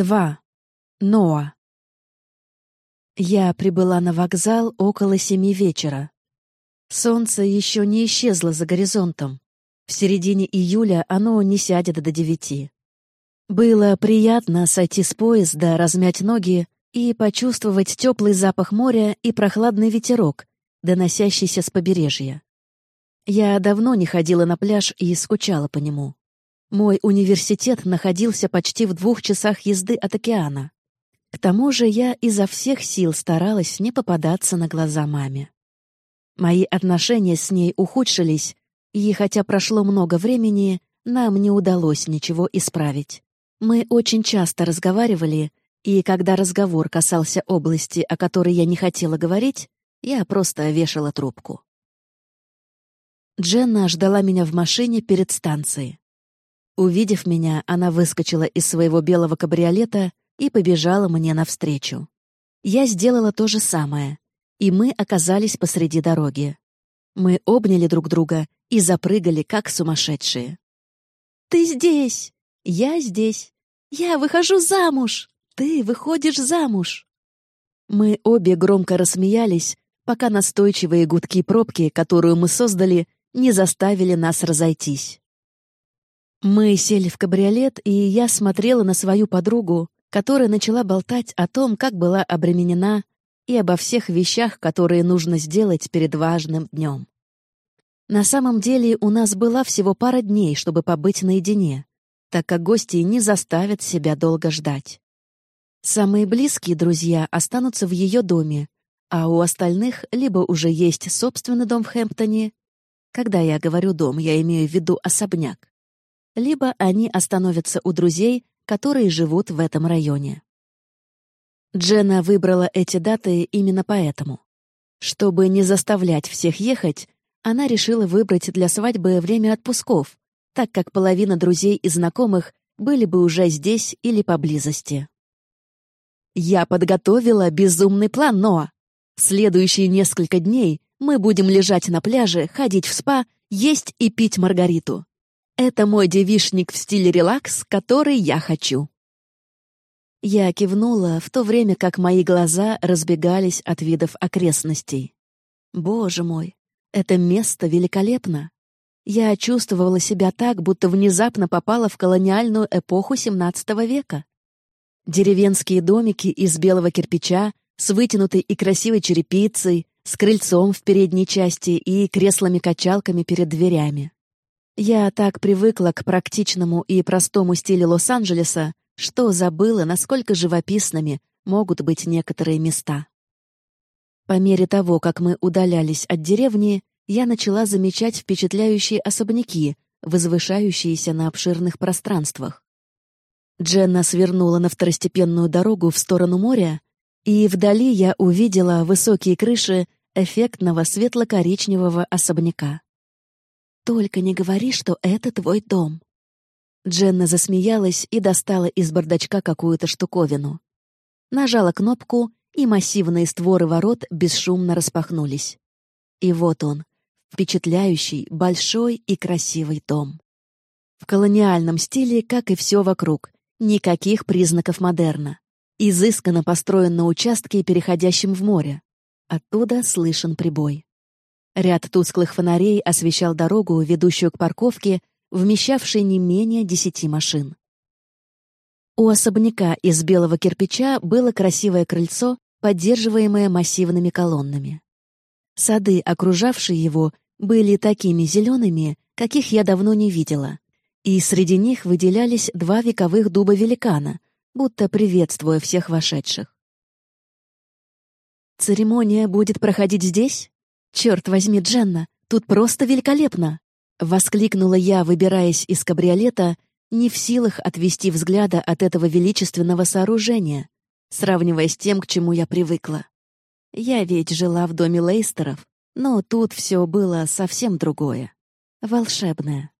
2. Ноа. Я прибыла на вокзал около семи вечера. Солнце еще не исчезло за горизонтом. В середине июля оно не сядет до девяти. Было приятно сойти с поезда, размять ноги и почувствовать теплый запах моря и прохладный ветерок, доносящийся с побережья. Я давно не ходила на пляж и скучала по нему. Мой университет находился почти в двух часах езды от океана. К тому же я изо всех сил старалась не попадаться на глаза маме. Мои отношения с ней ухудшились, и хотя прошло много времени, нам не удалось ничего исправить. Мы очень часто разговаривали, и когда разговор касался области, о которой я не хотела говорить, я просто вешала трубку. Дженна ждала меня в машине перед станцией. Увидев меня, она выскочила из своего белого кабриолета и побежала мне навстречу. Я сделала то же самое, и мы оказались посреди дороги. Мы обняли друг друга и запрыгали, как сумасшедшие. «Ты здесь! Я здесь! Я выхожу замуж! Ты выходишь замуж!» Мы обе громко рассмеялись, пока настойчивые гудки пробки, которую мы создали, не заставили нас разойтись. Мы сели в кабриолет, и я смотрела на свою подругу, которая начала болтать о том, как была обременена, и обо всех вещах, которые нужно сделать перед важным днем. На самом деле у нас была всего пара дней, чтобы побыть наедине, так как гости не заставят себя долго ждать. Самые близкие друзья останутся в ее доме, а у остальных либо уже есть собственный дом в Хэмптоне, когда я говорю «дом», я имею в виду особняк, либо они остановятся у друзей, которые живут в этом районе. Дженна выбрала эти даты именно поэтому. Чтобы не заставлять всех ехать, она решила выбрать для свадьбы время отпусков, так как половина друзей и знакомых были бы уже здесь или поблизости. «Я подготовила безумный план, Ноа. В следующие несколько дней мы будем лежать на пляже, ходить в спа, есть и пить маргариту. Это мой девишник в стиле релакс, который я хочу. Я кивнула, в то время как мои глаза разбегались от видов окрестностей. Боже мой, это место великолепно. Я чувствовала себя так, будто внезапно попала в колониальную эпоху XVII века. Деревенские домики из белого кирпича с вытянутой и красивой черепицей, с крыльцом в передней части и креслами-качалками перед дверями. Я так привыкла к практичному и простому стилю Лос-Анджелеса, что забыла, насколько живописными могут быть некоторые места. По мере того, как мы удалялись от деревни, я начала замечать впечатляющие особняки, возвышающиеся на обширных пространствах. Дженна свернула на второстепенную дорогу в сторону моря, и вдали я увидела высокие крыши эффектного светло-коричневого особняка. «Только не говори, что это твой дом». Дженна засмеялась и достала из бардачка какую-то штуковину. Нажала кнопку, и массивные створы ворот бесшумно распахнулись. И вот он, впечатляющий, большой и красивый дом. В колониальном стиле, как и все вокруг, никаких признаков модерна. Изысканно построен на участке, переходящем в море. Оттуда слышен прибой. Ряд тусклых фонарей освещал дорогу, ведущую к парковке, вмещавшей не менее десяти машин. У особняка из белого кирпича было красивое крыльцо, поддерживаемое массивными колоннами. Сады, окружавшие его, были такими зелеными, каких я давно не видела, и среди них выделялись два вековых дуба-великана, будто приветствуя всех вошедших. «Церемония будет проходить здесь?» «Черт возьми, Дженна, тут просто великолепно!» — воскликнула я, выбираясь из кабриолета, не в силах отвести взгляда от этого величественного сооружения, сравнивая с тем, к чему я привыкла. Я ведь жила в доме Лейстеров, но тут все было совсем другое. Волшебное.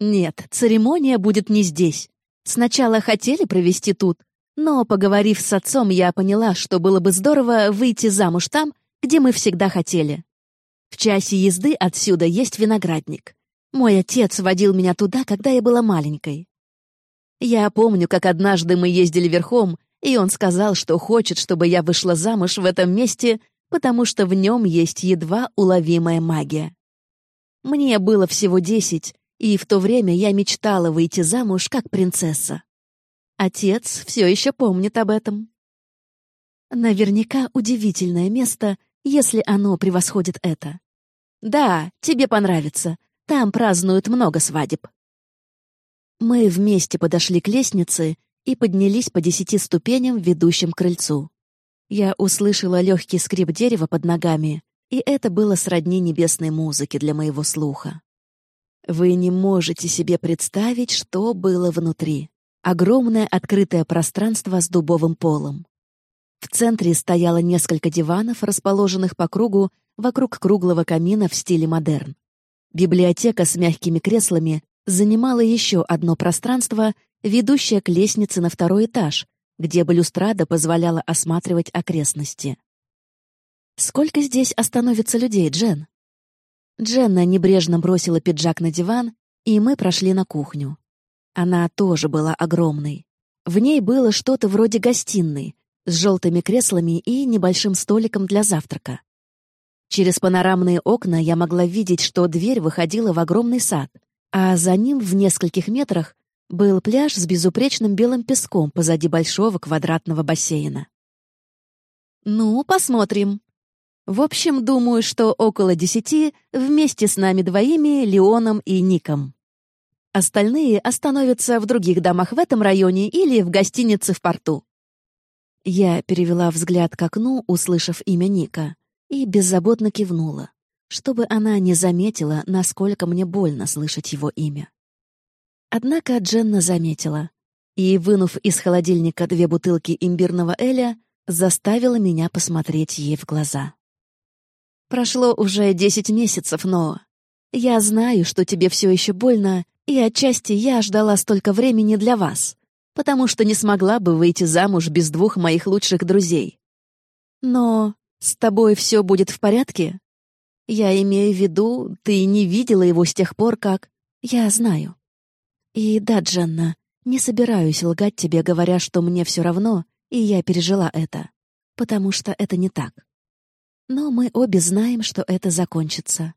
Нет, церемония будет не здесь. Сначала хотели провести тут, но, поговорив с отцом, я поняла, что было бы здорово выйти замуж там, где мы всегда хотели. В часе езды отсюда есть виноградник. Мой отец водил меня туда, когда я была маленькой. Я помню, как однажды мы ездили верхом, и он сказал, что хочет, чтобы я вышла замуж в этом месте, потому что в нем есть едва уловимая магия. Мне было всего десять, и в то время я мечтала выйти замуж как принцесса. Отец все еще помнит об этом. Наверняка удивительное место, если оно превосходит это. Да, тебе понравится. Там празднуют много свадеб. Мы вместе подошли к лестнице и поднялись по десяти ступеням, ведущим к крыльцу. Я услышала легкий скрип дерева под ногами, и это было сродни небесной музыке для моего слуха. Вы не можете себе представить, что было внутри. Огромное открытое пространство с дубовым полом. В центре стояло несколько диванов, расположенных по кругу вокруг круглого камина в стиле модерн. Библиотека с мягкими креслами занимала еще одно пространство, ведущее к лестнице на второй этаж, где балюстрада позволяла осматривать окрестности. «Сколько здесь остановится людей, Джен?» Дженна небрежно бросила пиджак на диван, и мы прошли на кухню. Она тоже была огромной. В ней было что-то вроде гостиной, с желтыми креслами и небольшим столиком для завтрака. Через панорамные окна я могла видеть, что дверь выходила в огромный сад — а за ним в нескольких метрах был пляж с безупречным белым песком позади большого квадратного бассейна. «Ну, посмотрим. В общем, думаю, что около десяти вместе с нами двоими, Леоном и Ником. Остальные остановятся в других домах в этом районе или в гостинице в порту». Я перевела взгляд к окну, услышав имя Ника, и беззаботно кивнула чтобы она не заметила, насколько мне больно слышать его имя. Однако Дженна заметила и, вынув из холодильника две бутылки имбирного эля, заставила меня посмотреть ей в глаза. «Прошло уже десять месяцев, но я знаю, что тебе все еще больно, и отчасти я ждала столько времени для вас, потому что не смогла бы выйти замуж без двух моих лучших друзей. Но с тобой все будет в порядке?» Я имею в виду, ты не видела его с тех пор, как... Я знаю. И да, Дженна, не собираюсь лгать тебе, говоря, что мне все равно, и я пережила это. Потому что это не так. Но мы обе знаем, что это закончится.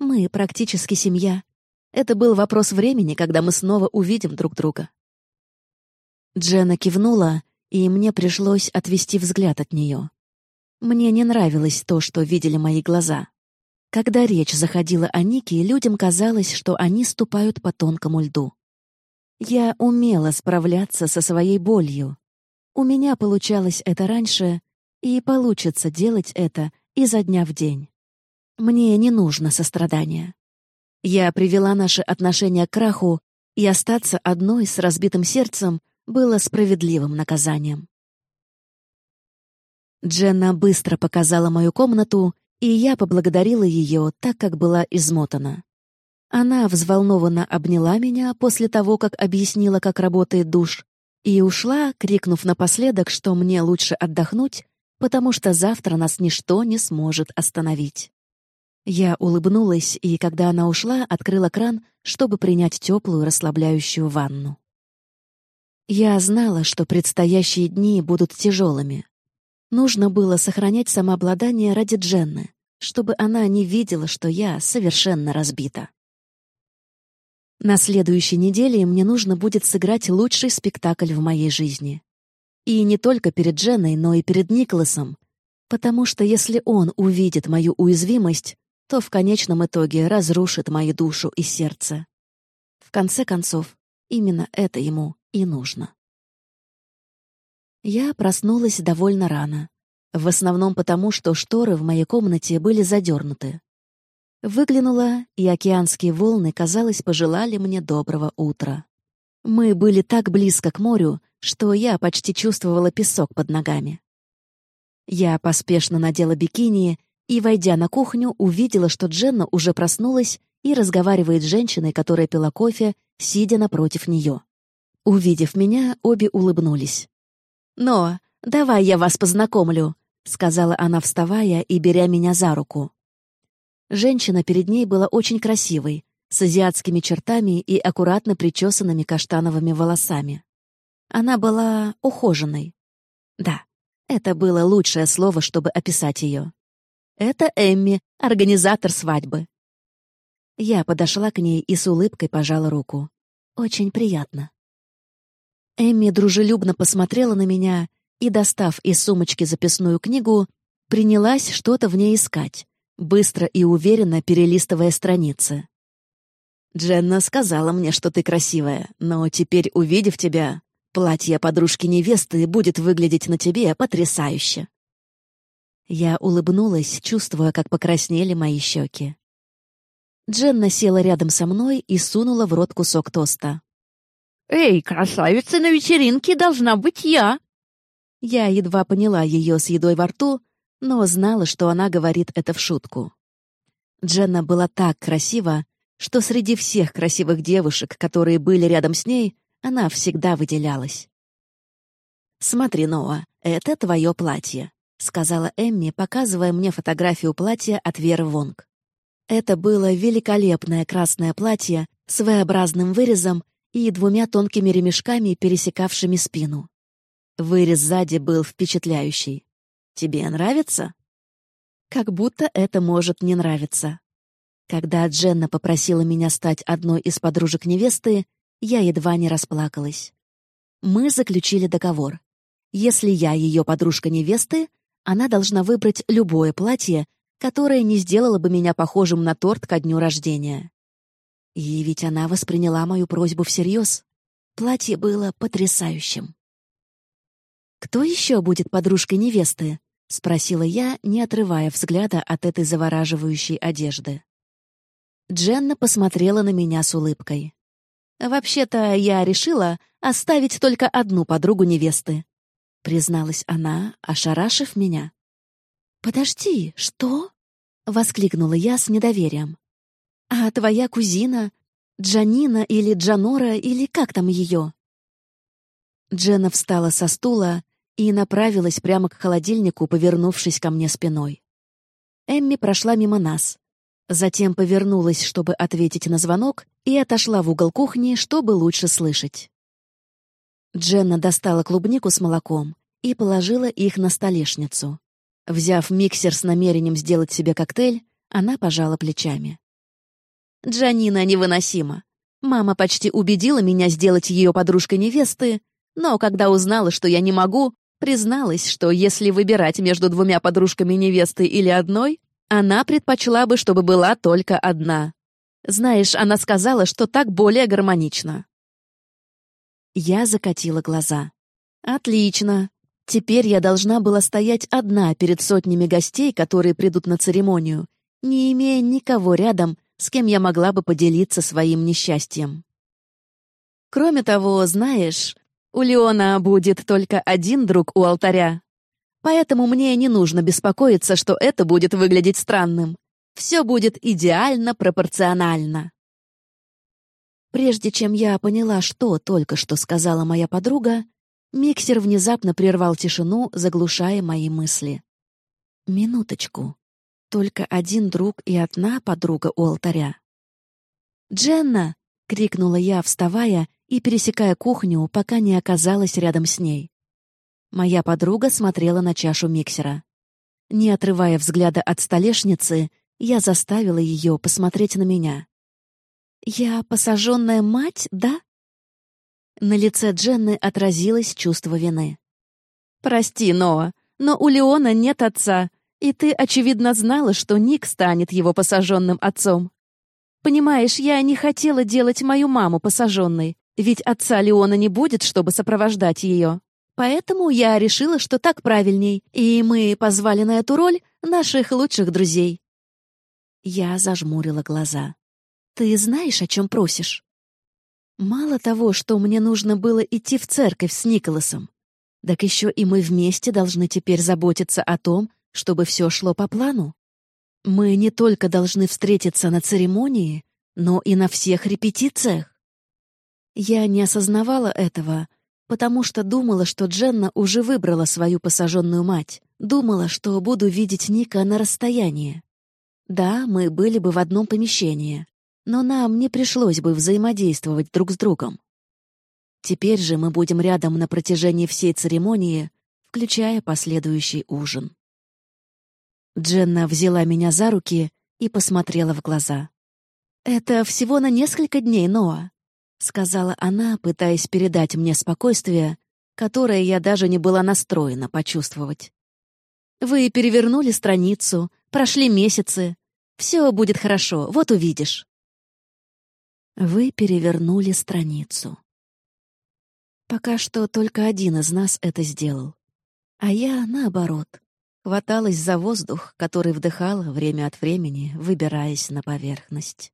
Мы практически семья. Это был вопрос времени, когда мы снова увидим друг друга. Дженна кивнула, и мне пришлось отвести взгляд от нее. Мне не нравилось то, что видели мои глаза. Когда речь заходила о Нике, людям казалось, что они ступают по тонкому льду. Я умела справляться со своей болью. У меня получалось это раньше, и получится делать это изо дня в день. Мне не нужно сострадания. Я привела наши отношения к краху, и остаться одной с разбитым сердцем было справедливым наказанием. Дженна быстро показала мою комнату, и я поблагодарила ее, так как была измотана. Она взволнованно обняла меня после того, как объяснила, как работает душ, и ушла, крикнув напоследок, что мне лучше отдохнуть, потому что завтра нас ничто не сможет остановить. Я улыбнулась, и когда она ушла, открыла кран, чтобы принять теплую расслабляющую ванну. Я знала, что предстоящие дни будут тяжелыми. Нужно было сохранять самообладание ради Дженны, чтобы она не видела, что я совершенно разбита. На следующей неделе мне нужно будет сыграть лучший спектакль в моей жизни. И не только перед Дженной, но и перед Николасом, потому что если он увидит мою уязвимость, то в конечном итоге разрушит мою душу и сердце. В конце концов, именно это ему и нужно. Я проснулась довольно рано. В основном потому, что шторы в моей комнате были задернуты. Выглянула, и океанские волны, казалось, пожелали мне доброго утра. Мы были так близко к морю, что я почти чувствовала песок под ногами. Я поспешно надела бикини и, войдя на кухню, увидела, что Дженна уже проснулась и разговаривает с женщиной, которая пила кофе, сидя напротив нее. Увидев меня, обе улыбнулись. «Но, давай я вас познакомлю», — сказала она, вставая и беря меня за руку. Женщина перед ней была очень красивой, с азиатскими чертами и аккуратно причесанными каштановыми волосами. Она была ухоженной. Да, это было лучшее слово, чтобы описать ее. Это Эмми, организатор свадьбы. Я подошла к ней и с улыбкой пожала руку. Очень приятно. Эмми дружелюбно посмотрела на меня и, достав из сумочки записную книгу, принялась что-то в ней искать, быстро и уверенно перелистывая страницы. «Дженна сказала мне, что ты красивая, но теперь, увидев тебя, платье подружки-невесты будет выглядеть на тебе потрясающе». Я улыбнулась, чувствуя, как покраснели мои щеки. Дженна села рядом со мной и сунула в рот кусок тоста. «Эй, красавица на вечеринке должна быть я!» Я едва поняла ее с едой во рту, но знала, что она говорит это в шутку. Дженна была так красива, что среди всех красивых девушек, которые были рядом с ней, она всегда выделялась. «Смотри, Ноа, это твое платье», — сказала Эмми, показывая мне фотографию платья от Веры Вонг. Это было великолепное красное платье с V-образным вырезом и двумя тонкими ремешками, пересекавшими спину. Вырез сзади был впечатляющий. «Тебе нравится?» Как будто это может не нравиться. Когда Дженна попросила меня стать одной из подружек невесты, я едва не расплакалась. Мы заключили договор. Если я ее подружка невесты, она должна выбрать любое платье, которое не сделало бы меня похожим на торт ко дню рождения. И ведь она восприняла мою просьбу всерьез. Платье было потрясающим. «Кто еще будет подружкой невесты?» — спросила я, не отрывая взгляда от этой завораживающей одежды. Дженна посмотрела на меня с улыбкой. «Вообще-то я решила оставить только одну подругу невесты», — призналась она, ошарашив меня. «Подожди, что?» — воскликнула я с недоверием. «А твоя кузина? Джанина или Джанора, или как там ее?» Дженна встала со стула и направилась прямо к холодильнику, повернувшись ко мне спиной. Эмми прошла мимо нас. Затем повернулась, чтобы ответить на звонок, и отошла в угол кухни, чтобы лучше слышать. Дженна достала клубнику с молоком и положила их на столешницу. Взяв миксер с намерением сделать себе коктейль, она пожала плечами. «Джанина невыносима. Мама почти убедила меня сделать ее подружкой невесты, но когда узнала, что я не могу, призналась, что если выбирать между двумя подружками невесты или одной, она предпочла бы, чтобы была только одна. Знаешь, она сказала, что так более гармонично. Я закатила глаза. «Отлично. Теперь я должна была стоять одна перед сотнями гостей, которые придут на церемонию, не имея никого рядом, с кем я могла бы поделиться своим несчастьем. Кроме того, знаешь, у Леона будет только один друг у алтаря. Поэтому мне не нужно беспокоиться, что это будет выглядеть странным. Все будет идеально пропорционально. Прежде чем я поняла, что только что сказала моя подруга, Миксер внезапно прервал тишину, заглушая мои мысли. Минуточку. Только один друг и одна подруга у алтаря. «Дженна!» — крикнула я, вставая и пересекая кухню, пока не оказалась рядом с ней. Моя подруга смотрела на чашу миксера. Не отрывая взгляда от столешницы, я заставила ее посмотреть на меня. «Я посаженная мать, да?» На лице Дженны отразилось чувство вины. «Прости, Ноа, но у Леона нет отца, и ты, очевидно, знала, что Ник станет его посаженным отцом. Понимаешь, я не хотела делать мою маму посаженной, ведь отца Леона не будет, чтобы сопровождать ее. Поэтому я решила, что так правильней, и мы позвали на эту роль наших лучших друзей». Я зажмурила глаза. «Ты знаешь, о чем просишь?» Мало того, что мне нужно было идти в церковь с Николасом, так еще и мы вместе должны теперь заботиться о том, чтобы все шло по плану. Мы не только должны встретиться на церемонии, но и на всех репетициях. Я не осознавала этого, потому что думала, что Дженна уже выбрала свою посаженную мать, думала, что буду видеть Ника на расстоянии. Да, мы были бы в одном помещении, но нам не пришлось бы взаимодействовать друг с другом. Теперь же мы будем рядом на протяжении всей церемонии, включая последующий ужин. Дженна взяла меня за руки и посмотрела в глаза. «Это всего на несколько дней, Ноа», — сказала она, пытаясь передать мне спокойствие, которое я даже не была настроена почувствовать. «Вы перевернули страницу, прошли месяцы. Все будет хорошо, вот увидишь». Вы перевернули страницу. Пока что только один из нас это сделал. А я, наоборот, хваталась за воздух, который вдыхала время от времени, выбираясь на поверхность.